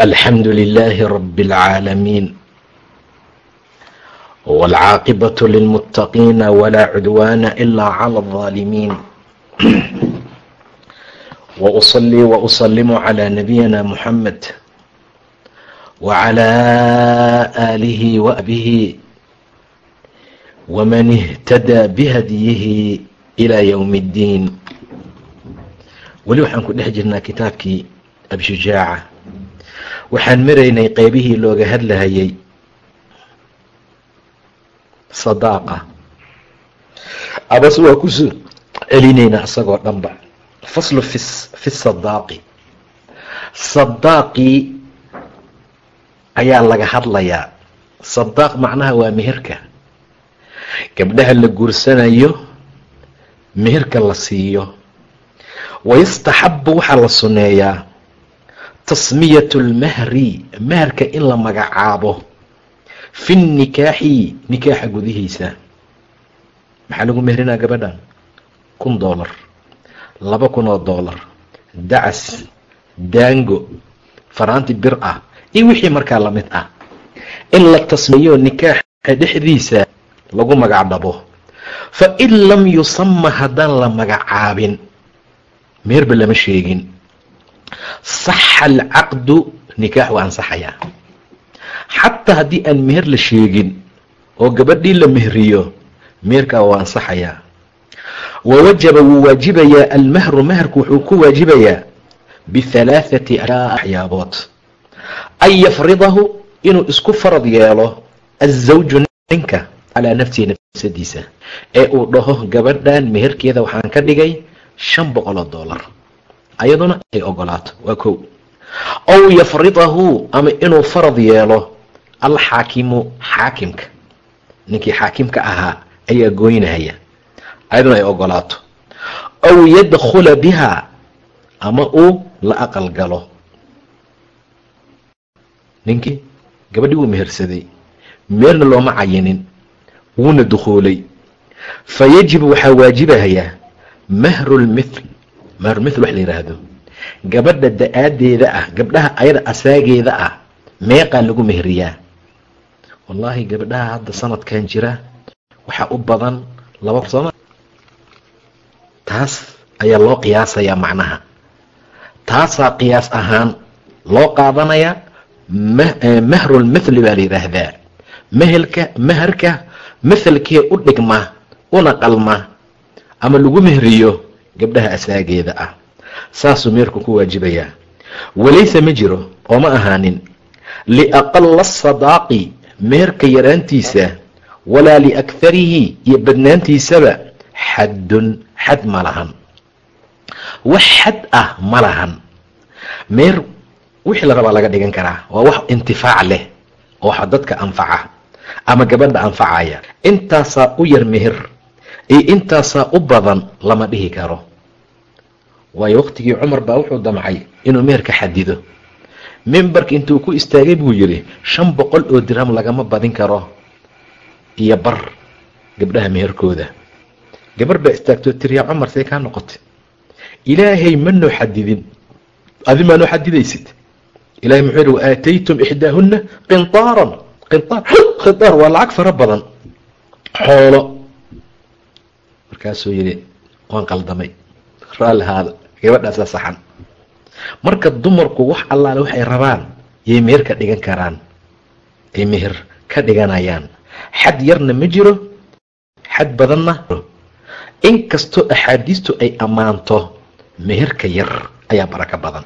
الحمد لله رب العالمين والعاقبة للمتقين ولا عدوان إلا على الظالمين وأصلي وأسلم على نبينا محمد وعلى آله وأبه ومن اهتدى بهديه إلى يوم الدين weli waxaan ku dhex jirnaa kitaabkii abshujaaca waxaan maraynay qeybihii looga hadlahayay. Sadaaqa. Abase waa ku soo celinaynaa isagoo dhanba. Faslu fi fi sadaaqi sadaaqii ayaa laga hadlayaa. Sadaaq macnaha waa meherka. Gabdhaha la guursanayo meherka la siiyo. Wayastaxabu waxaa la sunneeyaa tasmiyatu lmahri maharka in la magacaabo. Fi nikaaxi nikaaxa gudihiisa. Maxaa lagu mehrinaa gabadhan? Kun doolar laba kun oo doolar dacas daango faraanti bir ah iyo wixii markaa la mid ah. In la tasmiyo nikaaxa dhexdiisa lagu magacdhabo fa in lam yusama haddaan la magacaabin meherba lama sheegin saxa alcaqdu nikaax waa ansaxayaa xataa haddii aan meher la sheegin oo gabadhii la mehriyo meherkaa waa ansaxayaa wa wajaba wuu waajibayaa almahru maharku wuxuu ku waajibayaa bihalaathati axyaabood an yafridahu inuu isku farad yeelo azawju ninka calaa nafsihi nafsadiisa. Ee uu dhaho gabadhan meherkeeda waxaan ka dhigay shan boqol oo dollar ayaduna ay ogolaato waa kow. Ow yafridahu ama inuu farad yeelo alxaakimu xaakimka. Ninkii xaakimka ahaa ayaa gooynahaya ayaduna ay ogolaato. Ow yadkhula bihaa ama uu la aqal galo. Ninkii gabadhii wuu mehersaday. Meerna looma cayinin wuuna dukhuulay fa yajibu waxaa waajibahayaa mahrulmithl mahrulmithl wax la yidhaahdo gabadha da'aadeeda ah gabdhaha ayada asaageeda ah meeqaa lagu mehriyaa. Wallaahi gabdhaha hadda sanadkan jira waxaa u badan laba sooma taas ayaa loo qiyaasayaa macnaha. Taasaa qiyaas ahaan loo qaadanayaa mahrulmithli baa la yidhaahdaa mehelka maharka mithalkee u dhigma una qalma ama lagu mehriyo gabdhaha asaageeda ah saasuu meerku ku waajibayaa. Walayse ma jiro oo ma ahaanin liaqala sadaaqi meherka yaraantiisa walaa liakharihi iyo badnaantiisaba xaddun xad ma lahan. Wax xad ah ma lahan. Meer wixii la rabaa laga dhigan karaa waa wax intifaac leh oo wax dadka anfaca ama gabadha anfacaya. Intaasaa u yar meher iyo intaasaa u badan lama dhihi karo. Waayo waqtigii cumar baa wuxuu damcay inuu meherka xadido. Membarka intuu ku istaagay buu yidhi shan boqol oo dirham lagama badin karo. Iyo bar gabdhaha meherkooda. Gabar baa istaagtoo tiriyaa cumar see kaa noqotay. Ilaahay ma noo xadidin. Adi maa noo xadidaysid. Ilahay muxuu yihi waaataytum ixdaahunna qintaaran. Qintaar qintaar waa lacag fara badan. Xoolo markaasuu yidhi waan qaldamay. Raallihaada gabadhaasaa saxan. Marka dumarku wax allaale waxay rabaan yay meher ka dhigan karaan ay meher ka dhiganayaan. Xad yarna ma jiro xad badanna inkastoo axaadiistu ay ammaanto meherka yar ayaa barako badan.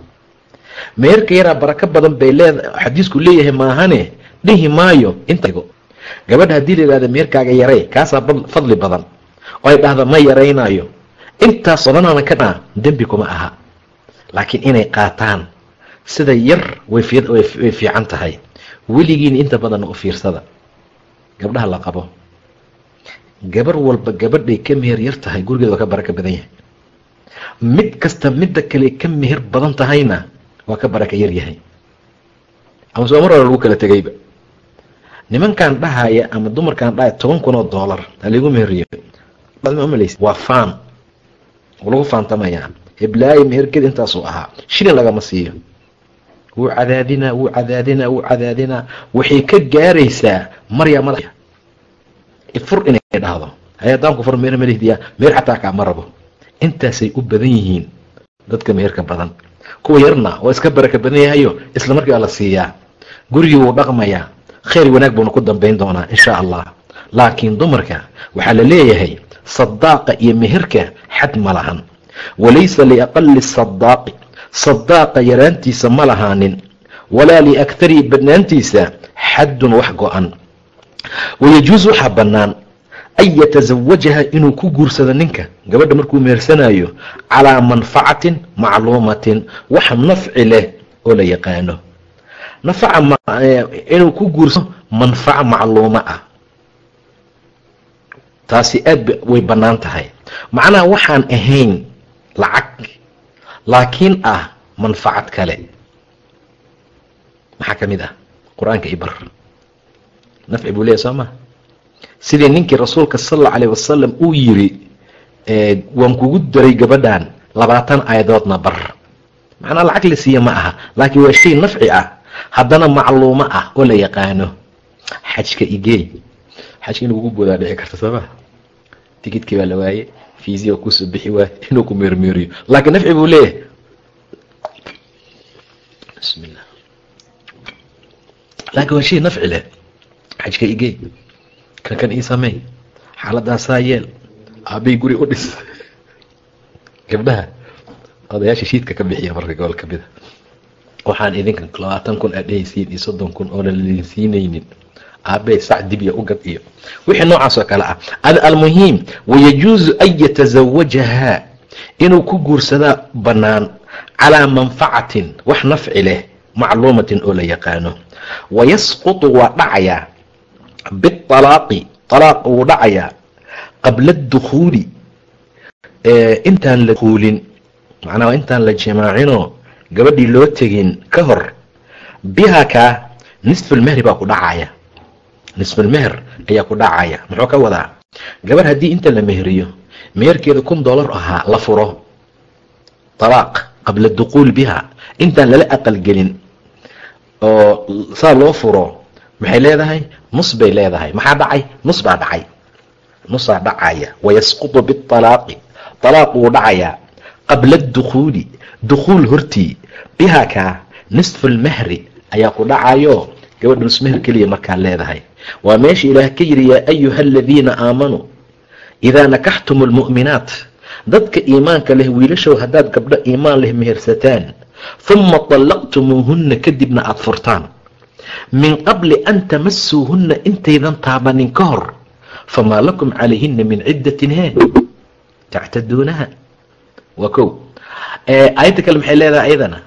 Meherka yaraa barako badan bay leeda xadiisku leeyahay maahane dhihi maayo inta gabadha haddii la yihahda meherkaaga yaray kaasaa fadli badan oo ay ma yaraynayo intaas badanana ka dhaa dembi kuma aha. Laakiin inay qaataan sida yar way fiican tahay. Weligiina inta badanna u fiirsada. Gabdhaha la qabo. Gabar walba gabadhay ka meher yar tahay gurigeeda waa ka baraka badan yahay. Mid kasta midda kale ka meher badan tahayna waa ka baraka yar yahay. Ama soo mar hore lagu kala tegayba. Nimankan dhahaya ama dumarkan dhahaya toban kun oo dollar haligu meheriyo mamaleysa waa faan. Lagu faantamayaa heblaayo meherkeeda intaasuu ahaa. Shilin lagama siiyo. Wuu cadaadinaa wuu cadaadinaa wuu cadaadinaa. Waxay ka gaaraysaa marya madax fur inay dhahdo. Hay haddaan ku fur meer malihdiya meer xataa kaama rabo. Intaasay u badan yihiin dadka meherka badan. Kuwa yarna waa iska baraka badan yahayo isla markiibaa la siiyaa. Gurigii wuu dhaqmayaa. Khayr wanaag buuna ku dambayn doonaa insha allah. Laakiin dumarka waxaa la leeyahay sadaaqa iyo meherka xad ma lahan walaysa liaqali sadaaqi sadaaqa yaraantiisa ma lahaanin walaa liaktarii badnaantiisa xaddun wax go-an wayajuus waxaa bannaan an yatasawajaha inuu ku guursado ninka gabadha markuu mehersanayo calaa manfacatin macluumatin wax nafci leh oo la yaqaano nafaca inuu ku guursado manfaco macluumo ah taasi aad way bannaan tahay. Macnaha waxaan ahayn lacag laakiin ah manfacad kale. Maxaa ka mid ah? Qur'aanka ibar. Nafci buu leeyahy soo ma? Sidii ninkii rasuulka sal alla alayh wasalam uu yiri waan kugu daray gabadhan labaatan aayadoodna bar. Macnaa lacag la siiya ma aha laakiin waa shay nafci ah. Haddana macluumo ah oo la yaqaano xajka igey xajka in lagugu boodaa dhici karta sooma tikidkii baa la waaye fiisi oo ku soo bixi waay inuu ku meermeeriyo laakiin nafci buu leeyahay. Bismillah. Laakiin waa shay nafci leh. Xajka igey kan kan ii sameey xaaladaasaa yeel aabay guri u dhis. Gabdhaha odayaasha shiidka ka bixiya marka gobol ka mida waxaan idinka labaatan kun aad dhehaysiin iyo soddon kun oo lalidin siinaynin aabee sac dibya u gad iyo wixii noocaas oo kale ah. Almuhiim wayajuusu an yatasawajaha inuu ku guursadaa bannaan calaa manfacatin wax nafci leh macluumatin oo la yaqaano. Wayasqutu waa dhacayaa bialaaqi alaaq wuu dhacayaa qabla adukhuuli intaan la kuulin macnaa intaan la jimaacinoo gabadhii loo tegin ka hor biha kaa nisfulmehri baa ku dhacaya nisfulmeher ayaa ku dhacaya. Muxuu ka wadaa? Gabadh haddii inta la meheriyo meherkeeda kun dollar ahaa la furo. Alaaq qabla duquul biha. Intaan lala aqalgelin oo saa loo furo maxay leedahay? Nus bay leedahay. Maxaa dhacay? Nus baa dhacay. Nusaa dhacaya. Wayasqutu bialaaqi alaaq wuu dhacayaa qabla adukhuuli dukhuul hortii biha kaa nisfulmehri ayaa ku dhacayo gabadha nusmeher keliya markaa leedahay waa meesha ilaah ka yidhi yaa ayuha aladiina aamanuu idaa nakaxtum almu'minaat. Dadka iimaanka leh wiilashow haddaad gabdho iimaan leh mehersataan huma طallaqtumuuhunna kadibna aada furtaan. Min qabli an tamasuuhunna intaydan taabanin ka hor famaa lakum calayhina min ciddatin he tactaduunaha. Waa kow. Aayadda kale maxay leedahay ayadana?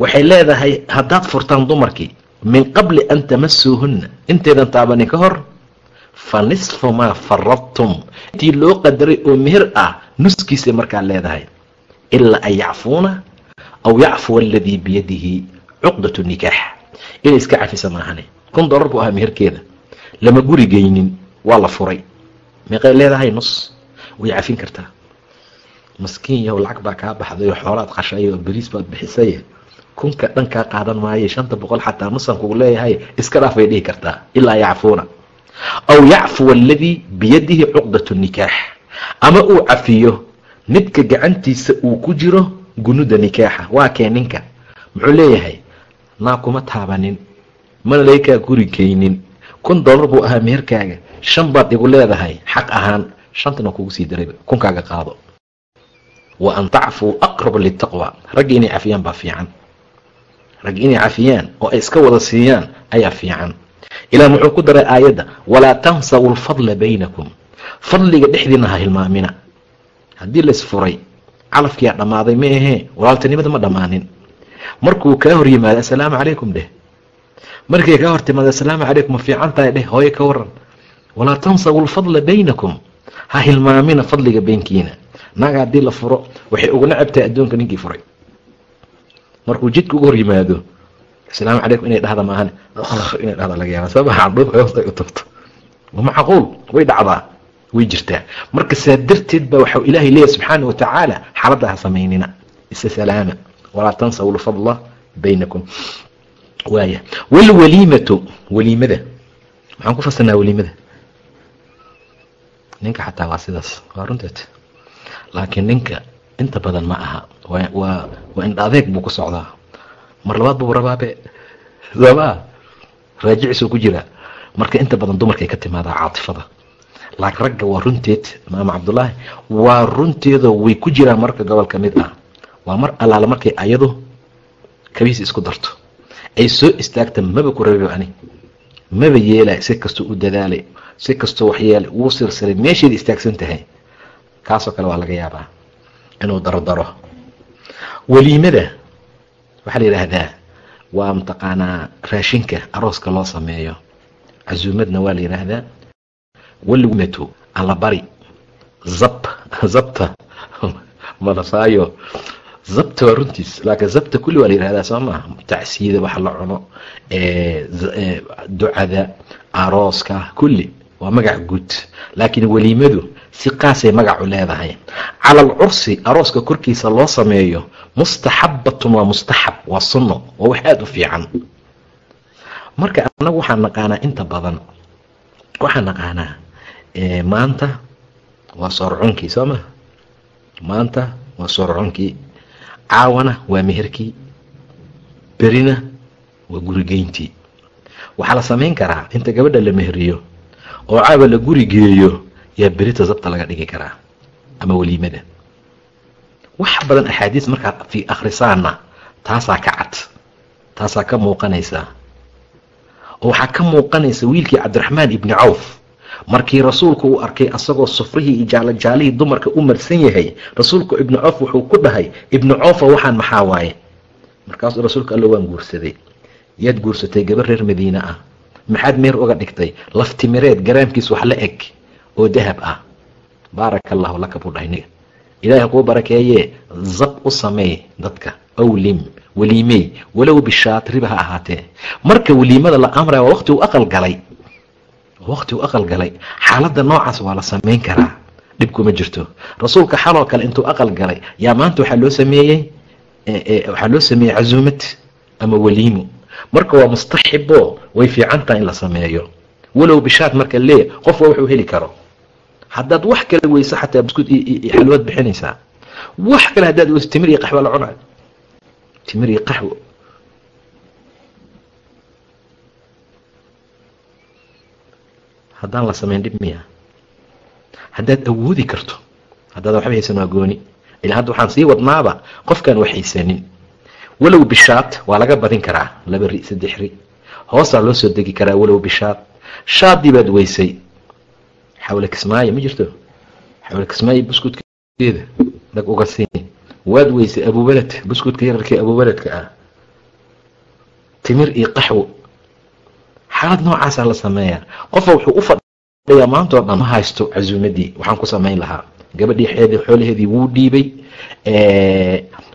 Waxay leedahay haddaad furtaan dumarkii min qabli an tamasuuhunna intaydan taabanin ka hor fa nisfu maa faradtum intii loo qadaray oo meher ah nuskiisay markaa leedahay. Ilaa an yacfuuna aw yacfuwa aladii biyadihi cuqdatu nikaax. Inay iska cafisa maahane kun dollar buu ahaa meherkeeda lama guri geynin waa la furay. Meeqay leedahay nus. Way cafin kartaa. Maskiin yahow lacag baa kaa baxday oo xoolaad qashay oo beriis baad bixisay kunka dhan kaa qaadan maayo shanta boqol xataa nusan kugu leeyahay iska dhaaf bay dhihi kartaa ilaa yacfuuna. Aw yacfuwa aladii biyadihi cuqdatu nikaax. Ama uu cafiyo midka gacantiisa uu ku jiro gunuda nikaaxa. Waa kee ninka? Muxuu leeyahay naa kuma taabanin mana laykaa guri keynin kun dollar buu ahaa meherkaaga. Shan baad igu leedahay xaq ahaan shantana kugu sii darayba kunkaaga qaado. Wa an tacfuu aqrab litaqwa ragga inay cafiyaan baa fiican ragga inay cafiyaan oo ay iska wada siiyaan ayaa fiican. Ilaah muxuu ku daray aayadda walaa tansaw lfadla baynakum. Fadliga dhexdiina ha hilmaamina. Haddii laisfuray calafkiyaa dhammaaday ma ahee walaaltinimada ma dhammaanin. Markuu kaa hor yimaado assalaamu calaykum dheh. Markay kaa hor timaada asalaamu calaykum ma fiican tahay dheh hooyo ka waran walaa tansawu lfadla baynakum. Ha hilmaamina fadliga beynkiina naga haddii la furo waxay ugu nacabtahay adduunka ninkii furay markuu jidka ugu hor yimaado asalaamu calaykum inay dhahda maahan. Inay dhahda laga yaaba dhulka hoostay u tagto. Macquul way dhacdaa way jirtaa. Marka saa darteed baa waxau ilaahay leeyahy subxaana wa tacaala ha samaynina. Isa salaama walaa tansaw lfadla baynakum. Waaya walwaliimatu waliimada. Maxaan ku fasirnaa waliimada. Ninka xataa waa sidaas. Waa runteed. Laakiin ninka inta badan ma aha. Waa waa indha adeeg buu ku socdaa. Mar labaad buu rabaabe. Soomaa raajicisuu ku jiraa marka inta badan dumarkay ka timaadaa caatifada. Laakiin ragga waa runteed maama cabdullaahi waa runteedoo way ku jiraan marka gobol ka mid ah. Waa mar allaala markay ayadu kabiis isku darto. Ay soo istaagta maba ku rabiba ani. Maba yeelay si kastuu u dadaalay si kastoo waxyeelay wuu sirsiray meesheeda istaagsan tahay. Kaasoo kale waa laga yaabaa inuu dardaro waliimada waxaa la yidhaahdaa waa mataqaanaa raashinka arooska loo sameeyo. Casuumadna waa la yidhaahdaa walwimatu allabari zab zabta manasaayo zabta waa runtiis laakiin zabta kulli waa la yihahdaa soo maha tacsiyada waxa la cuno ducada arooska kulli waa magac guud. Laakiin weliimadu si qaasay magacu leedahay. Cala alcursi arooska korkiisa loo sameeyo mustaxabatun waa mustaxab waa sunno waa wax aada u fiican. Marka anagu waxaan naqaanaa inta badan. Waxaan naqaanaa maanta waa soorcunkii soo ma? Maanta waa soorcunkii caawana waa meherkii. Berina waa gurigeyntii. Waxaa la samayn karaa inta gabadha la meheriyo oo caawa la guri geeyo yaa berita zabta laga dhigi karaa ama weliimada. Wax badan axaadiis markaad fi akhrisaana taasaa ka cad taasaa ka muuqanaysaa oo waxaa ka muuqanaysa wiilkii cabdiraxmaan ibni cawf markii rasuulku uu arkay asagoo sufrihii iyo jaalajaalihii dumarka u marsan yahay rasuulku ibnu cawf wuxuu ku dhahay ibnu cawfa waxaan maxaa waaye? Markaasuu rasuulka allo waan guursaday. Yaad guursatay gabar reer madiine ah. Maxaad meer uga dhigtay? Laftimireed garaamkiis wax la eg oo dahab ah. Baaraka allahu laka buu dhahay niga. Ilaahay kuu barakeeyee zab u sameey dadka. Awlim weliimey walow bishaatriba ha ahaatee. Marka weliimada la amraya waa waqti uu aqal galay. Waqti aqal galay. Xaaladda noocaas waa la samayn karaa. Dhib kuma jirto. Rasuulka xaloo kale intuu aqal galay yaa maanta waxaa loo sameeyey? Waxaa loo sameeyey casuumad ama weliimo marka waa mustaxibo way fiican tahay in la sameeyo. Walow bishaad marka lee qof waa wuxuu heli karo haddaad wax kale weyso xataa buskud xalwad bixinaysaa. Wax kale haddaad weyso timir iyo qaxwo la cunayo. Timir iyo qaxwo. Haddaan la samayn dhib miya haddaad awoodi karto haddaad waxba haysan waa gooni. Ilaa hadda waxaan sii wadnaaba qofkaan wax haysanin. Walow bishaad waa laga badin karaa laba ri saddex ri. Hoosaa loo soo degi karaa walow bishaad shaadii baad weysay xawle kismaayo ma jirto xawle kismaayo buskudkeeda dag uga siin waad weysay abubaled buskudka yararkii abubaledka ah timir iyo qaxwo xaalad noocaasaa la sameeyaa qofa wuxuu u fadhiyaa maantao dhan ma haysto casuumadii waxaan ku samayn lahaa gabadhii xeedii xoolaheedii wuu dhiibay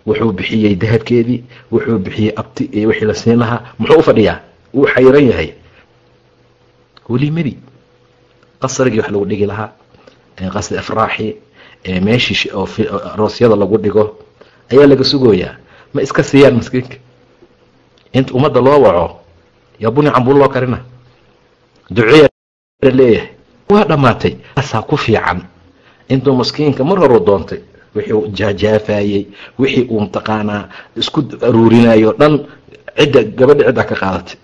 wuxuu bixiyey dahabkeedii wuxuu bixiyey abti wixii la siin lahaa muxuu u fadhiyaa wuu xayran yahay weliimadii qasrigii wax lagu dhigi lahaa qasri afraaxi meeshii aroosyada lagu dhigo ayaa laga sugooyaa. Ma iska siiyaan maskiinka inta ummadda loo waco yaa buni cambuul loo karina? Duceeya leeyahay. Waa dhammaatay. Asaa ku fiican. Intuu maskiinka mar horu doontay wixii uu jaajaafayey wixii uu mataqaanaa isku aruurinayo dhan cidda gabadha ciddaa ka qaadatay.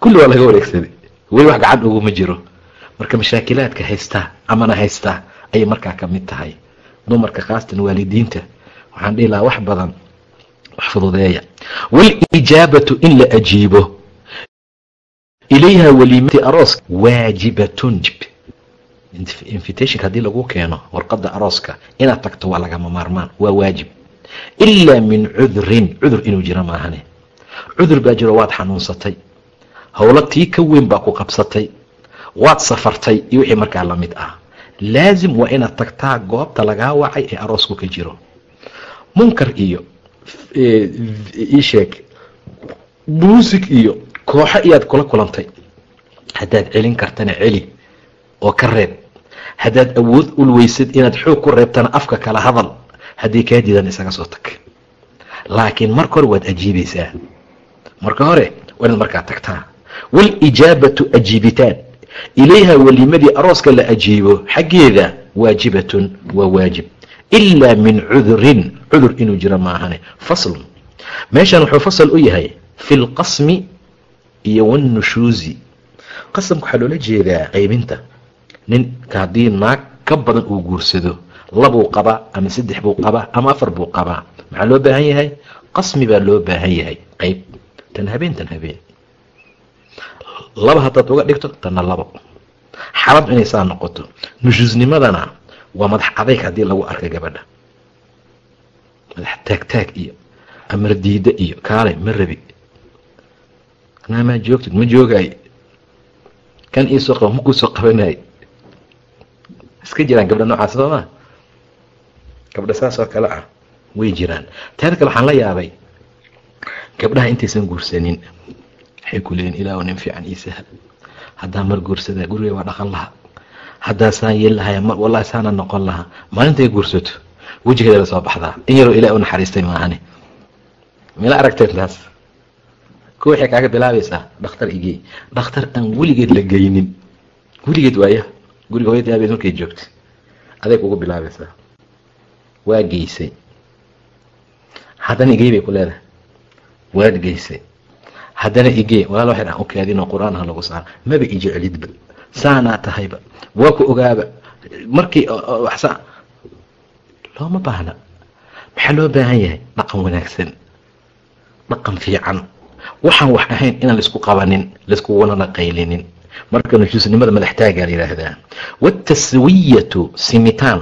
Kulli waa laga wareegsaday. Weli wax gacan uguma jiro marka mashaakilaadka haystaa amana haystaa ayay markaa ka mid tahay. Dumarka khaasatan waalidiinta waxaan dhihi lahaa wax badan wax fududeeya. Walijaabatu in la ajiibo. Ilayha waliimati arooska waajibatun. Invitationka haddii lagu keeno warqadda arooska inaad tagto waa lagama maarmaan waa waajib. Ilaa min cudrin cudur inuu jiro maahane. Cudur baa jiro waad xanuunsatay. Howlo tii ka weyn baa ku qabsatay waad safartay iyo wixii markaa la mid ah. Laasim waa inaad tagtaa goobta lagaa wacay ee aroosku ka jiro. Munkar iyo isheeg muusig iyo kooxo iyaad kula kulantay. Haddaad celin kartana celi oo ka reeb. Haddaad awood ulweysid inaad xoog ku reebtana afka kala hadal. Haddii kaa diidan isaga soo tag. Laakiin marka hore waad ajiibaysaa marka hore waa inaad markaa tagtaa. Waalijaabatu ajiibitaan ilayha welimadii arooska la ajiibo xaggeeda waajibatun waa waajib ilaa min cudurin cudur inuu jiro maahane faslun meeshan wuxuu fasal u yahay fi lqasmi iyo wannushuuzi qasamka waxaa loola jeedaa qaybinta ninka haddii naag ka badan uu guursado labuu qabaa ama saddex buu qabaa ama afar buu qabaa maxaa loo baahan yahay qasmi baa loo baahan yahay qayb tan habeen tan habeen laba haddaad uga dhigto tanna labo. Xalad inay saa noqoto. Nushuusnimadana waa madax adayg haddii lagu arka gabadha. Madax taagtaag iyo amar diida iyo kaale ma rabi. Anaa maa joogtid ma joogaay kan iisoo qaba makuu soo qabanay. Iska jiraan gabdha noocaas soo maa gabdha saas oo kale ah way jiraan. Teeda kale waxaan la yaabay gabdhaha intaysan guursanin waxay ku leeyiin ilaahu nin fiican ii sahal haddaa mar guursadaa guriga waa dhaqan laha haddaa saan yeel lahaya mar wallahi saana noqon lahaa. Maalintay guursato wejigeeda la soo baxdaa. In yaroo ilaah u naxariistay maahane mila aragteen taas ko waxay kaaga bilaabaysaa dhakhtar igey dhakhtar aan weligeed la geynin. Weligeed waaya guriga hooyada aabeed markay joogta aday kugu bilaabaysaa. Waa geysay. Haddana igey bay ku leedahay. Waad geysay haddana igee walaal waxay dhahan ukaadinoo qur'aan lagu saara maba ijeclidba saanaa tahayba waa ku ogaaba markii waxsa looma baahna. Maxaa loo baahan yahay? Dhaqan wanaagsan. Dhaqan fiican. Waxaan wax ahayn inaan la isku qabanin laiskugunana qaylinin marka nushuusnimada madaxtaagaa la yidhaahdaa waataswiyatu simitaan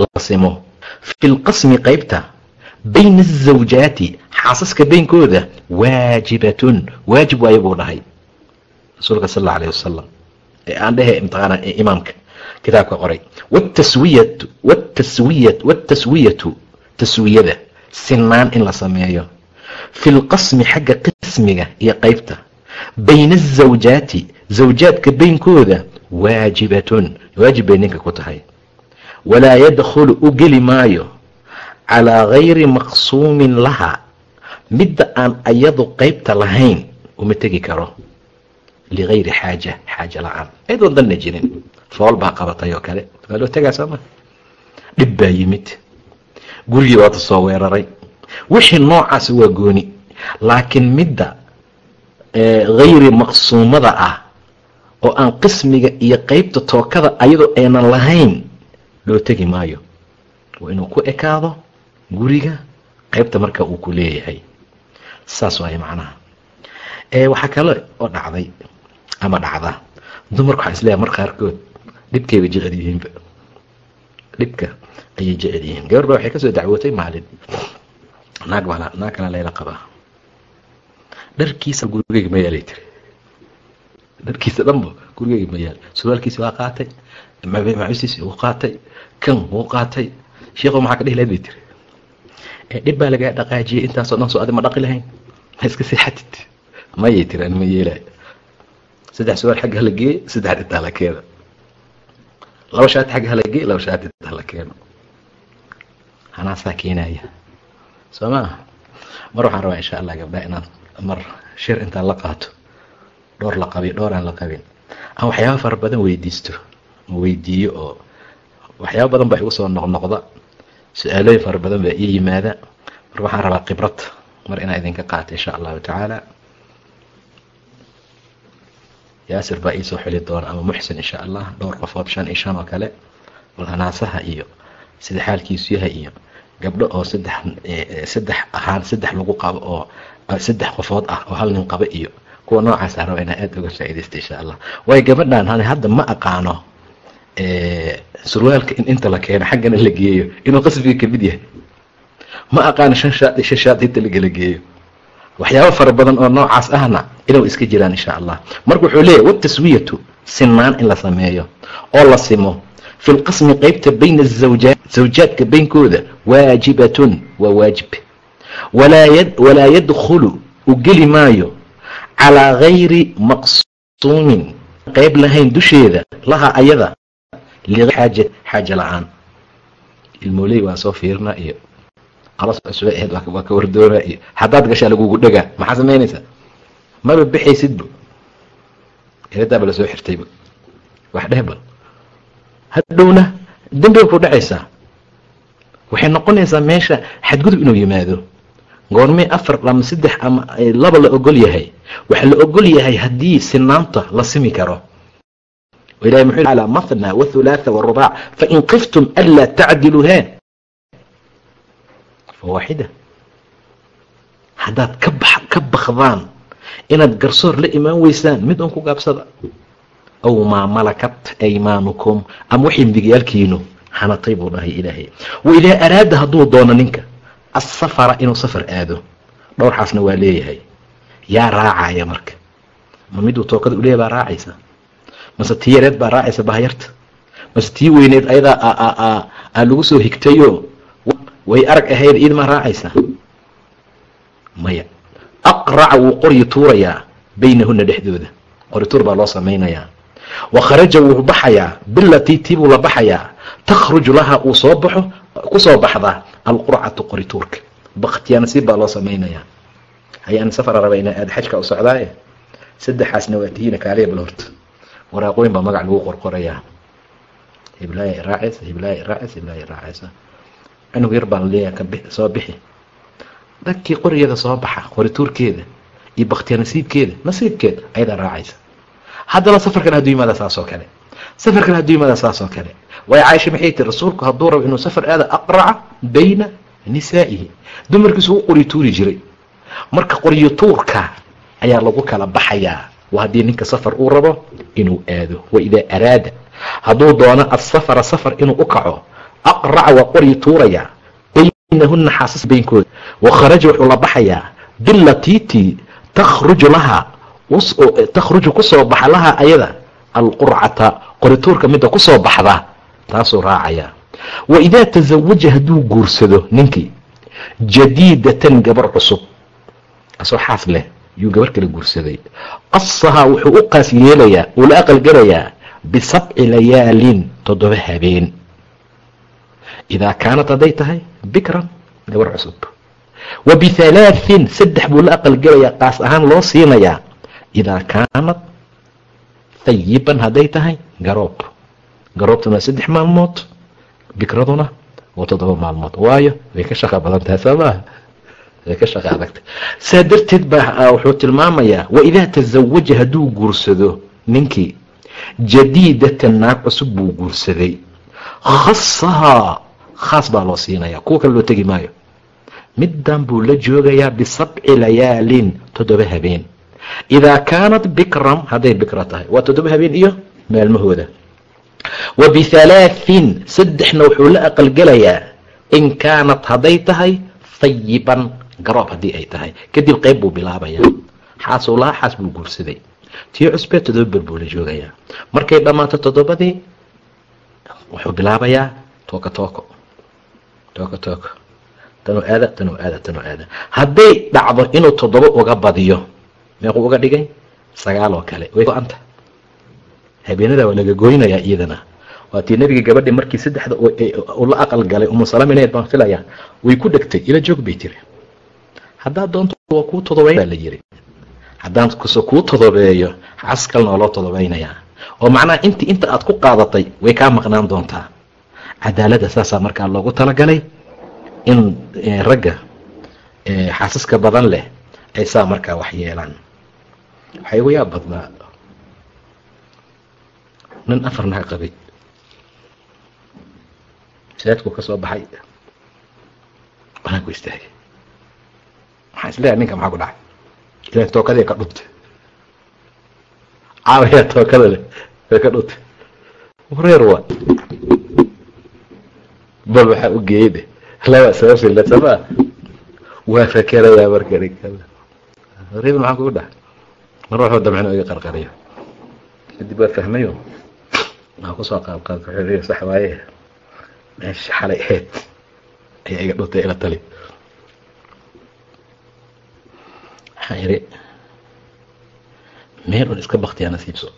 la simo. Fi lqasmi qaybta bayna azawjaati xaasaska beynkooda waajibatun waajib waayo buu dhahay. Rasuulka sal alla alayh wasalam ee aan dhehe imtiqaana imaamka kitaabka qoray. Wataswiyatu wataswiyat wataswiyatu taswiyada sinaan in la sameeyo. Fi lqasmi xagga qismiga iyo qaybta. Bayna azawjaati zawjaadka beynkooda waajibatun waajib bay ninka ku tahay. Walaa yadkhulu u geli maayo calaa gayri maqsuumin laha midda aan ayadu qaybta lahayn uma tegi karo ligayri xaaja xaaja la'aan. Ayadoon danna jirin. Fool baa qabatay oo kale. Waa loo tegaa sooma dhib baa yimid. Gurigii waata soo weeraray. Wixii noocaas waa gooni. Laakiin midda hayri maqsuumada ah oo aan qismiga iyo qeybta tookada ayadoo aynan lahayn loo tegi maayo. Waa inuu ku ekaado guriga qaybta marka uu ku leeyahay saas waaye macnaha. Waxaa kale oo dhacday ama dhacda dumarku waxaan is leeyahay mar qaarkood dhibkayba jecel yihiinba. Dhibka ayay jecel yihiin. Gabar waxay ka soo dacwootay maalin. Naag baa naag kala layla qabaa. Dharkiisa gurigeyga ma yaalay tiri. Dharkiisa dhanba gurigeyga ma yaal surwaalkiisi waa qaatay macustiisi wuu qaatay kan wuu qaatay sheekho maxaa ka dhihi lahayd bay tiri dhib baa lagaa dhaqaajiyey intaasoo dhan soo adi ma dhaqi lahayn. Ma iska seexatid mayay tiri ani ma yeelay. Saddex suwaal xagga hala geeye saddex dhinta hala keeno laba shaati xagga hala geeye laba shaati dhinta hala keeno hanaasaa keenaya. Soo maa mar waxaan rabaa insha allah gabdhaha inaan mar shir intaan la qaato. Dhowr la qabi dhowr aan la qabin. Aan waxyaaba fara badan weydiisto. Weydiiyo oo waxyaaba badan baa igu soo noqnoqda su'aalooyin fara badan baa ii yimaada mar waxaan rabaa khibrad mar inaan idinka qaato insha allahu tacaala yaasir baa iisoo xili doona ama muxsin insha allah dhowr qofood shan iyo shan oo kale bal hanaasaha iyo sida xaalkiisu yahay iyo gabdho oo saddex saddex ahaan saddex lagu qabo oo saddex qofood ah oo hal nin qaba iyo kuwa noocaasa raba inaa aada uga faaidaysta insha allah waayo gabadhan hadda ma aqaano surwaalka in inta la keeno xaggana la geeyo inuu qasbiga ka mid yahay. Ma aqaano shan shaad shan shaad inta lagala geeyo. Waxyaaba fara badan oo noocaas ahna inuu iska jiraan insha allah. Marka wuxuu leeyahy wataswiyatu sinaan in la sameeyo oo la simo. Fi lqismi qeybta bayna azawjaat zawjaadka baynkooda waajibatun waa waajib. Walaa yadkhulu u geli maayo calaa gayri maqsuumin. Qeyb lahayn dusheeda laha ayada xaaja la'aan. Ilmooley waa soo fiirna iyo aros cusube aheyd waa ka wardoona iyo haddaad gashaa lagugu dhegaa maxaa samaynaysaa? Maba bixaysidba eradaaba la soo xirtayba wax dhehbal hadhowna dembiga ku dhacaysaa. Waxay noqonaysaa meesha xadgudub inuu yimaado. Goormee afar ama saddex ama laba la ogol yahay. Waxaa la ogol yahay haddii sinaanta la simi karo ilahi muxuu ala mathna wathulaatha warubac fain qiftum anlaa tacdiluu he fawaaxida haddaad ka ba ka bakdaan inaad garsoor la imaan weysaan mid un ku gaabsada aw maa malakat aymaanukum ama waxay midigyaalkiinu hanatay buu dhahay ilaahay wa idaa araada hadduu doono ninka asafara inuu safar aado dhowrxaasna waa leeyahay yaa raacaya marka ma miduu tookada uleeya baa raacaysa mase tii yareed baa raacaysa bahayarta mase tii weyneed ayadaa aa lagu soo higtayo way arag ahayd iid maa raacaysa. Maya. Aqraca wuu qoryi tuurayaa baynahuna dhexdooda. Qorituur baa loo samaynayaa wa kharaja wuu baxayaa bilatii tii buu la baxayaa takhruju laha uu soo baxo ku soo baxdaa alqurcatu qorituurka baktiyaanasiib baa loo samaynayaa hayaan safara raba inaa aada xajka u socdaaye saddexaasna waa tihiina kaaliya bal horta waraaqooyin baa magac lagu qorqorayaa. Hiblaayo raacaysa hiblaayo raacaysa hiblaayo raacaysa cunug yar baa laleeyaha ka bi soo bixi. Dhankii qorigeeda soo baxa qorituurkeeda iyo baktiya nasiibkeeda nasiibkeeda ayadaa raacaysa. Haddana safarkan hadduu yimaada saas kale. Safarkan hadduu yimaada saas kale. Waayo caaisha maxay tiri rasuulku hadduu rabo inuu safar aada aqraca bayna nisaa'ihi. Dumarkiisu u qori tuuri jiray. Marka qoryo tuurka ayaa lagu kala baxayaa waa haddii ninka safar uu rabo inuu aado. Wa idaa araada hadduu doono asafara safar inuu u kaco aqraca waa qoryi tuurayaa baynahuna xaasas baynkooda wa kharaja wuxuu la baxayaa. Bilatiiti takhruju laha takhruju ku soo baxa laha ayada. Alqurcata qorituurka midda ku soo baxda taasuu raacayaa. Wa idaa tasawaja hadduu guursado ninkii jadiidatan gabar cusub. Asoo xaas leh yuu gabar kala guursaday. Qasahaa wuxuu u qaas yeelayaa uu la aqalgelayaa bisabci layaalin toddoba habeen. Idaa kaanat hadday tahay bikran gabar cusub. Wa bihalaahin saddex buu la aqalgelayaa qaas ahaan loo siinayaa. Idaa kaanat hayiban hadday tahay garoob garoobtuna saddex maalmood bikraduna waa toddoba maalmood. Waayo way ka shaqa badan tahay soo maaha way ka shaqa adagtay saa darteed baa wuxuu tilmaamayaa wa idaa tasawaja hadduu guursado ninkii jadiidatan naag cusub buu guursaday. Khasahaa khaas baa loo siinaya kuwa kale loo tegi maayo. Middan buu la joogayaa bisabci layaalin toddoba habeen. Idaa kaanat bikram hadday bikra tahay waa toddoba habeen iyo maalmahooda. Wa bihalaahin saddexna wuxuu la aqalgelayaa in kaanat hadday tahay hayiban garoob haddii ay tahay. Kadib qeyb buu bilaabayaa. Xaasuu lahaa xaas buu guursaday. Tii cusbee toddoba ber buu la joogayaa. Markay dhammaato toddobadii wuxuu bilaabayaa tooko tooko tooko tooko tanuu aada tanuu aada tanuu aada. Hadday dhacdo inuu toddoba uga badiyo meequu uga dhigay? Sagaal kale. Way go-anta habeenada waa laga goynayaa iyadana. Waa tii nebiga gabadhi markii saddexda uu la aqal galay umu salamineed baan filayaa way ku dhegtay. Ila joog bay tiri haddaad doonto waa kuu todobayn baa la yiri haddaan kuse kuu todobeeyo xas kalna waa loo todobeynayaa oo macnaha intii inta aad ku qaadatay way kaa maqnaan doontaa. Cadaaladda saasaa markaa loogu talagalay in ragga xaasaska badan leh ay saa markaa wax yeelaan. Waxaa igu yaab badnaa. Nin afar naag qabay. Masaajidku ka soo baxay. Banaanku istaagay maxaa is leeyahay ninka maxaa ku dhacay ilan tookadii ka dhuntay caawayaa tookada leh way ka dhuntay wareer waa bal waxaa u geeyey de laba sababsila samaa waa fakerayaa marka ninkada rebel maxaa kugu dhaha mar waxuu damcin iga qarqariyo kadib waa fahmayo waa ku soo qaabqaad wuxuu sax waaye meesha xalay ahayd ayaa iga dhuntay ila tali waxaan idhi meel un iska baktiyaa nasiibso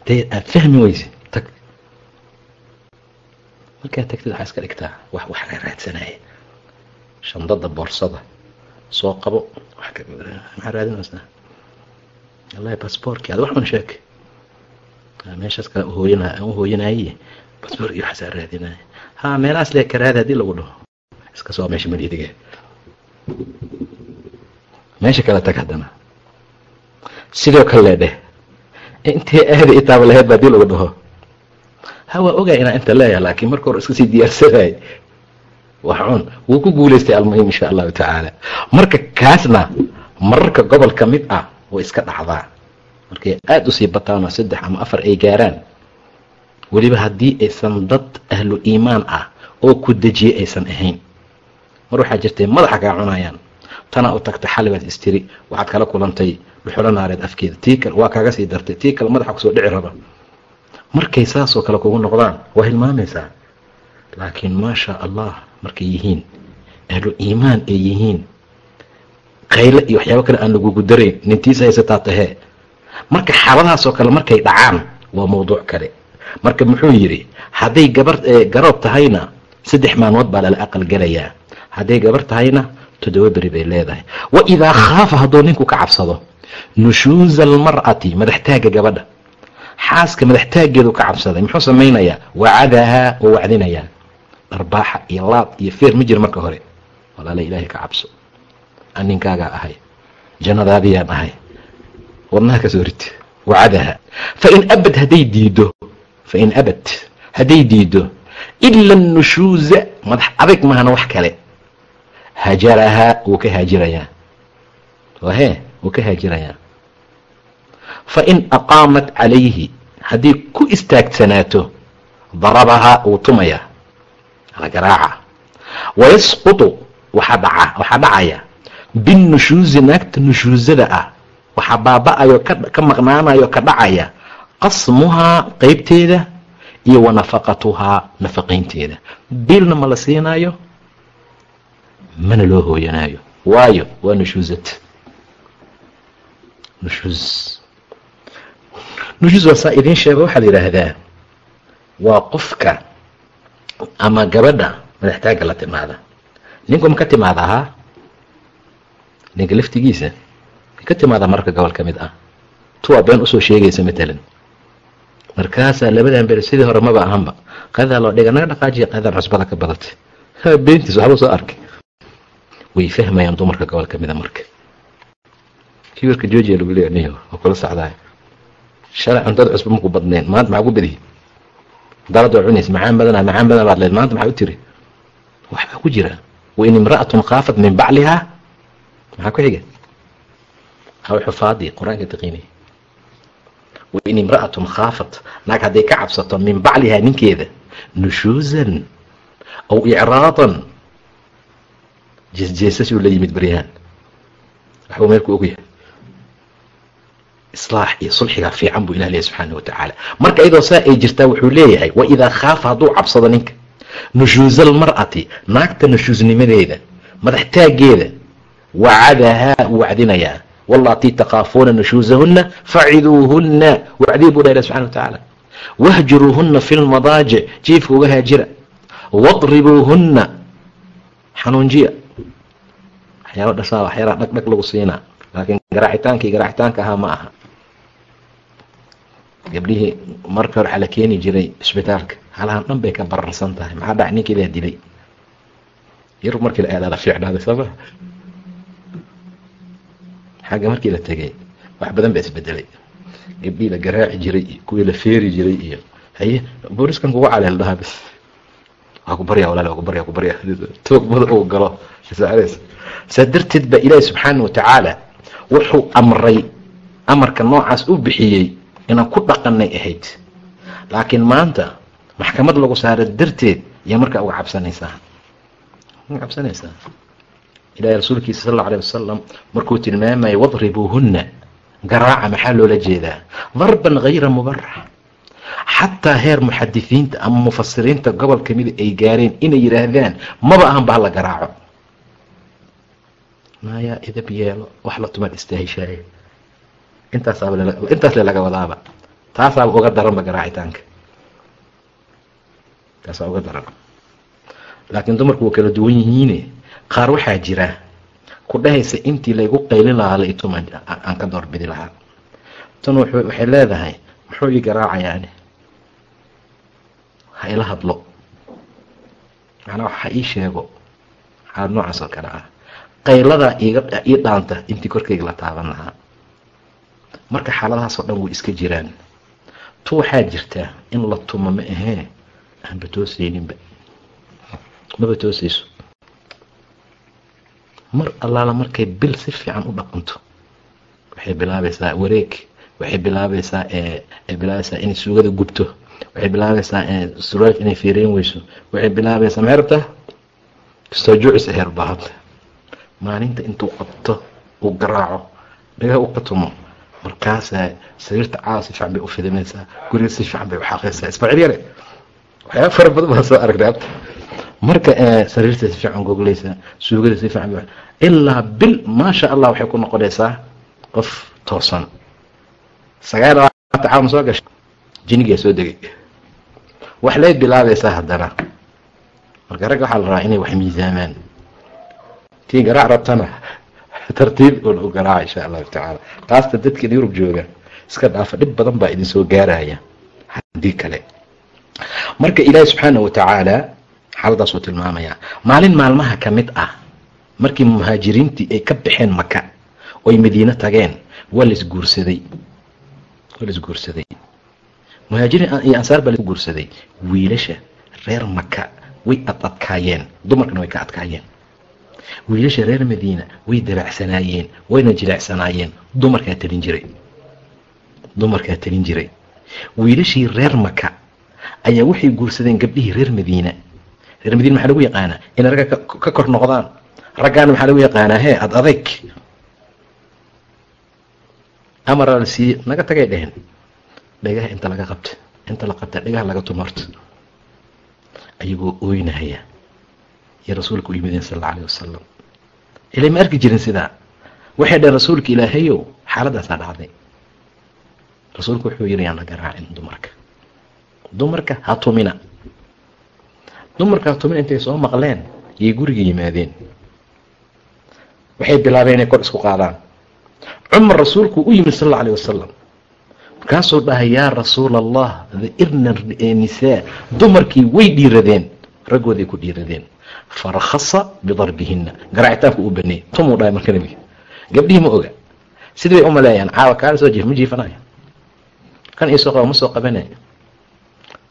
hadee aad fahmi weyse tag. Markaad tagtid waxaa iska dhigtaa wax wax la raadsanaya. Shandada boorsada soo qabo maxaa raadinaysaa wallahi basboorkii ad wax un sheeg. Meeshaas kale uhooyana aan iyo waxaasaa raadinaya ha meelahaas lee karaada haddii lagu dhaho. Iska soo meesha madiidiga meesha kale tag haddana sidoo kale lee dheh intee aada itaaba laheyd ba haddii lagu dhaho ha waa ogaa inaa inta leeyaha laakiin marka hore iska sii diyaarsanay wax cun wuu ku guulaystay almuhim insha allahu tacaala. Marka kaasna mararka gobol ka mid ah way iska dhacdaa. Markay aada u sii bataanoo saddex ama afar ay gaaraan. Weliba haddii aysan dad ahlu iimaan ah oo ku dejiyay aysan ahayn. Mar waxaa jirtay madaxa kaa cunayaan tanaa u tagta xalibaad istiri waxaad kala kulantay dhuxulo naareed afkeeda. Kale waa kaaga sii dartay. Tii kale madaxa ku soo dhici raba. Markay saasoo kale kugu noqdaan waa hilmaamaysaa. Laakiin maasha allah markay yihiin ahlu iimaan ay yihiin qayle iyo waxyaabo kale aan lagugu darayn nintiisa haysataa tahee marka xaaladahaasoo kale markay dhacaan waa mawduuc kale. Marka muxuu yidhi hadday gabar garoob tahayna saddex maalmood baa lala aqal gelayaa. Hadday gabar tahayna toddoba beri bay leedahay. Wa idaa khaafa hadduu ninku ka cabsado nushuuza almar'ati madaxtaagga gabadha. Xaaska madaxtaaggeedu ka cabsaday muxuu samaynayaa? Wacadahaa oo wacdinayaa dharbaaxa iyo laab iyo feer ma jira marka hore. Walaala ilaahay ka cabso. Aan ninkaagaa ahay. Jannadaadiyaan ahay. Wadnaha ka soo rid wacadaha. Fain abad hadday diido fain abad hadday diido ila nushuuza madax adag mahana wax kale hajarahaa wuu ka haajirayaa wahe wuu ka haajirayaa fain aqaamat calayhi haddii ku istaagsanaato darabahaa wuu tumayaa la garaaca. Wayasqutu waxaa dhaca waxaa dhacaya. Binnushuuzi naagta nushuusada ah waxaa baaba-ayo ka maqnaanayo ka dhacaya. Qasmuhaa qeybteeda iyo wa nafaqatuhaa nafaqaynteeda. Bilna ma la siinaayo mana loo hooyanaayo? Waayo waa nushuusad nushuus nushuus waa saa idiin sheega waxaa la yidhaahdaa waa qofka ama gabadha madaxtaagga la timaada. Ninku ma ka timaada ninka laftigiisa ka timaada mararka gobol ka mid ah. Tuwaa been u soo sheegaysa matalan. Markaasaa labadan beri sidii hore maba ahanba qadaa loo dhiga naga dhaqaajiya qadaan cusbada ka badatay. Beentiis waxbuu soo arkay way fahmayaan dumarka gobol ka mida marka. Kibirka joojiya lagu leeya niyo oo kula socdaay. Shalay cuntada cusba maku badnayn maanta maxaa ku badihi dalad waa cunays macaan badana macaan badan baad leed maanta maxaa u tiri? Waxbaa ku jira. Wain imra'atun khaafat min baclihaa. Maxaa ku xiga? Aw xufaadii qur'aanka taqiinay wain imra'atun khaafat naag hadday ka cabsato min baclihaa ninkeeda nushuusan aw icraadan jeesjeesasuu la yimid baryahaan waxbuu meelku ogyahay islaax iyo sulxigaa fiican buu ilah subxaana watacaala marka iyadoo saa ay jirtaa wuxuu leeyahay wa idaa khaafa hadduu cabsado ninka nushuuza almar'ati naagta nushuusnimadeeda madaxtaaggeeda wacadahaa wuu wacdinayaa wallaatii takaafuuna nushuusahunna faciduuhunna. Wacdii buu dhaha subxana watacaala wahjuruuhunna fi lmadaajic jiifka uga haajira. Wadribuuhunna xanuunjiya waxyaaba dhasaa waxyaala dhag dhag lagu siinaa laakiin garaacitaankii garaacitaanka ahaa ma aha. Gabdhihii marka hore waxaa la keeni jiray isbitaalka. Halahan dhan bay ka bararsan tahay. Maxaa dhac ninkeedaa dilay? Yar markii la aadaala fiicnaaday sooma xagga markii la tegay wax badan baa isbedelay gabdhihii la garaaci jiray iyo kuwii la feeri jiray iyo haye booliskan kugu caleel dhahaa bis waa ku barya walaal waa ku barya ku barya toog madax uu galo isaacadeys saa darteed baa ilaahi subxaana watacaala wuxuu amray amarka noocaas u bixiyey inaan ku dhaqanay ahayd. Laakiin maanta maxkamad lagu saara darteed iyo markaa uga cabsanaysaa. Uga cabsanaysaa. Ilahay rasuulkiisa sal alla alay wasalam markuu tilmaamaya wadribuuhunna garaaca maxaa loola jeedaa? Darban hayra mubarax xataa heer muxadisiinta ama mufasiriinta gobol kamida ay gaareen inay yidhaahdaan maba ahan ba hala garaaco maya idab yeelo wax la tuman istaahishaaya intaasaaba intaas le laga wadaaba taasaaba uga daranba garaacitaanka. Taasaa uga daran. Laakiin dumarku waa kala duwan yihiine. Qaar waxaa jira ku dhahaysa intii laygu qaylin lahaa la ituma aan ka doorbidi lahaa. Tan waxay leedahay muxuu ii garaacayaani ha ila hadlo. Macnaa ha ii sheego. Xaalad noocaas oo kale ah qayladaa ii dhaanta intii korkayga la taaban lahaa. Marka xaaladahaas oo dhan way iska jiraan. Tu waxaa jirtaa in la tumo ma ahee aanba toosayninba. Maba toosayso. Mar allaala markay bil si fiican u dhaqanto waxay bilaabaysaa wareeg waxay bilaabaysaa ay bilaabaysaa inay suugada gubto waxay bilaabaysaa suraalka inay fiireen weyso waxay bilaabaysaa maxay rabtaa kastoo juucis aheer baahanta maalinta intuu qabto uu garaaco dhaga u qatumo markaasaa sariirta caawa si fiican bay u fidimaysaa guriga si fiican bay u ismaaciil yare waxyaaba fara badan baa soo aragnay abta marka sariirta si fiican goglaysaa suugada si fiican bay ilaa bil maasha allah waxay ku noqonaysaa qof toosan. Sagaal labaatan caawma soo gashay jinigaa soo degay. Wax lay bilaabaysaa haddana. Marka ragga waxaa la rabaa inay wax miisaamaan tii garaac rabtana tartiib un u garaaca insha allahu tacaala kaasta dadkan yurub jooga iska dhaafa dhib badan baa idin soo gaaraya. Haddii kale. Marka ilaahi subxaana wa tacaala xaaladaasuu tilmaamayaa maalin maalmaha ka mid ah markii muhaajiriintii ay ka baxeen maka oy madiine tageen waa guursaday waa lais guursaday muhaajiriin iyo ansaar baa lasgu guursaday wiilasha reer maka way ad adkaayeen dumarkana way ka adkaayeen wiilasha reer madiina way dabacsanaayeen wayna jileecsanaayeen dumarkaa talin jiray. Dumarkaa talin jiray. Wiilashii reer maka ayaa waxay guursadeen gabdhihii reer madiina. Reer madiina maxaa lagu yaqaanaa? Inay ragga ka kor noqdaan. Raggaana maxaa lagu yaqaanaa? Hee ad adayg amaraa la siiyey naga tagay dheheen dhagaha inta laga qabta inta la qabta dhagaha laga tumarto. Ayagoo ooynahaya iyo rasuulka u yimideen sal alla alayh wasalam ilay ma arki jirin sidaa waxay dhaheen rasuulka ilaahayow xaaladaasaa dhacday. Rasuulku wuxuu yidhi yaan la garaacin dumarka. Dumarka ha tumina. Dumarka ha tumina intay soo maqleen yay guriga yimaadeen. Waxay bilaabeen inay kor isku qaadaan. Cumar rasuulku u yimid sal alla alayh wasalam markaasuu dhahay yaa rasuula allah dairna nisaa. Dumarkii way dhiiradeen raggooday ku dhiiradeen farakhasa bidarbihina garaacitaanku uu baneeyey tumuu dhahay marka nebiga. Gabdhihii ma oga. Sidii bay u maleeyaan caawa kaala soo jiif ma jiifanayo. Kan iisoo qaba ma soo qabanaya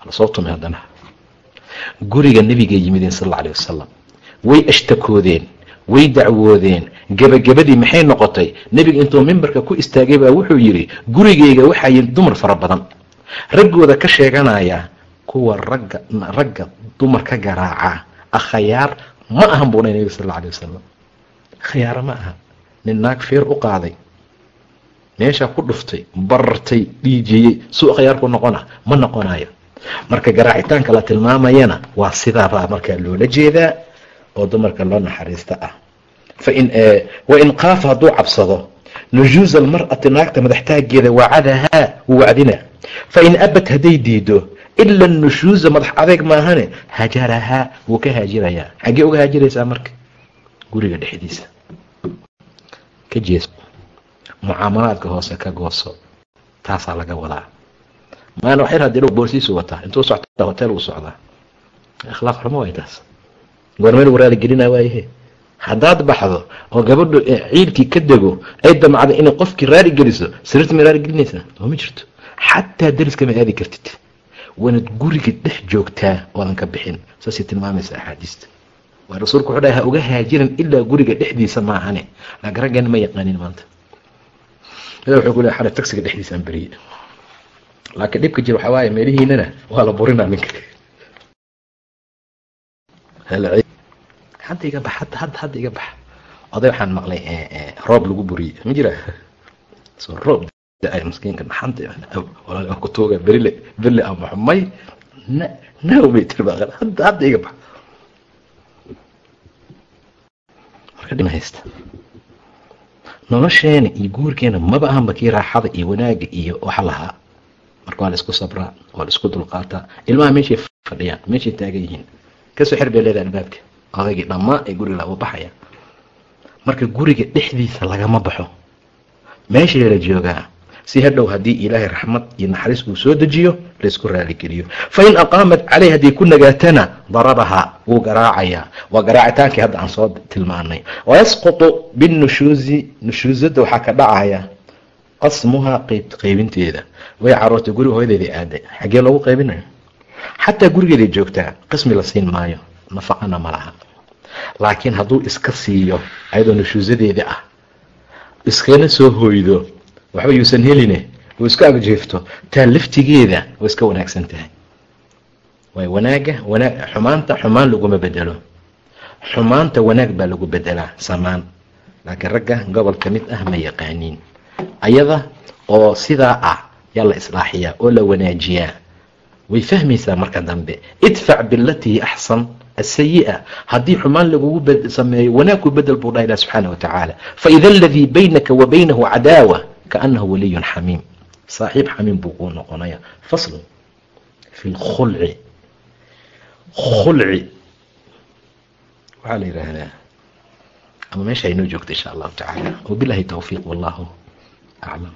la soo tumay haddana. Guriga nebigay yimideen sal alla alayh wasalam way ashtakoodeen way dacwoodeen. Gebagabadii maxay noqotay? Nebiga intuu mimbarka ku istaagay baa wuxuu yidhi gurigayga waxaa yimid dumar fara badan. Raggooda ka sheeganaya kuwa ragga ragga dumar ka garaaca akhayaar ma ahan buu dhahay nebiga sal alla alay wasalam khayaaro ma aha nin naag feer u qaaday. Meeshaa ku dhuftay barartay dhiijiyey suu akhyaarku noqona ma noqonayo. Marka garaacitaanka la tilmaamayana waa sidaabaa markaa loola jeedaa oo dumarka loo naxariista ah. Fain qaafa hadduu cabsado nujuuza almar'ati naagta madaxtaageeda wacadahaa wuu wacdina fain abad hadday diido ila nushuuza madax adeeg maahane. Hajarahaa wuu ka haajirayaa xaggee uga haajiraysaa marka? Guriga dhexdiisa. Ka jeeso mucaamalaadka hoose ka gooso. Taasaa laga wadaa. Maana waxay haddii boorsiisu wataa. Intuu socta hotel uu socdaa akhlaaq xumo way taas. Goormee lagu raali gelina waayahe haddaad baxdo oo gabadhu ciilkii ka dego ay damacda inay qofkii raali geliso sariirta may raali gelinaysaa oo ma jirto. Xataa dariska ma aadi kartid waanad guriga dhex joogtaa oodan ka bixin. Saasay tilmaamaysa axaadiista waa rasuulku wuxuu dhahay ha uga haajiran ilaa guriga dhexdiisa maahane. Laakiin raggan ma yaqaanin maanta. Ida wuxuu ku lehay xalay tagsiga dhexdiisa aan beriye. Laakiin dhibka jir waxaa waaye meelihiinana waa la burinaa ninka. Hadda iga bax hadda hadda hadda iga bax. Oday waxaan maqlay roob lagu buriyey ma jira? Soo roob da'ay maskiinka walaal ku tuuga berile berle ama xumay na naw hadda hadda iga bax. Marka haysta. Nolosheena iyo guurkeena maba ahanba kii raaxada iyo wanaaga iyo waxa lahaa. Marka waa la isku sabraa waa la isku dulqaataa ilmaha meeshay fadhiyaan meeshay taagan yihiin ka soo xer bay leedahay albaabka. Odaygii dhammaan ee guriga lagu baxaya. Marka guriga dhexdiisa lagama baxo. Meeshay la joogaa si hadhow haddii ilaahay raxmad iyo naxariis uu soo dejiyo laysku raaligeliyo fa in aqaamat caleyh haddii ku nagaatana darabaha wuu garaacayaa waa garaacitaankii hadda aan soo tilmaanay. Wayasqutu binushuuzi nushuusada waxaa ka dhacaya qasmuhaa qaybinteeda way caroortay guriga hooyadeedii aaday xaggee loogu qaybinayo xataa gurigeeday joogtaa. Qismi la siin maayo. Nafaqana ma laha. Laakiin hadduu iska siiyo ayadoo nushuusadeeda ah iskana soo hooydo waxba yuusan heline. Uu iska agjeefto taa laftigeeda way iska wanaagsan tahay. Waay wanaaga wanaag xumaanta xumaan laguma bedelo. Xumaanta wanaag baa lagu bedelaa samaan. Laakiin ragga gobol ka ah ma yaqaaniin. Ayada oo sidaa ah yaa la islaaxiyaa oo la wanaajiyaa. Way fahmaysaa marka dambe. Idfac bilatii axsan asayi'a haddii xumaan lagugu sameeyo wanaagku bedel buu dhaha ilah subxaana wa tacaala faida aladii baynaka wa baynahu cadaawa kaanahu waliyun xamiim saaxiib xamiim buu kuu noqonaya faslu fi lkhulci khulci waxaa la yidhaahdaa ama meesha aynoo joogta insha allahu tacaala wabilahi towfiiq wallahu aclam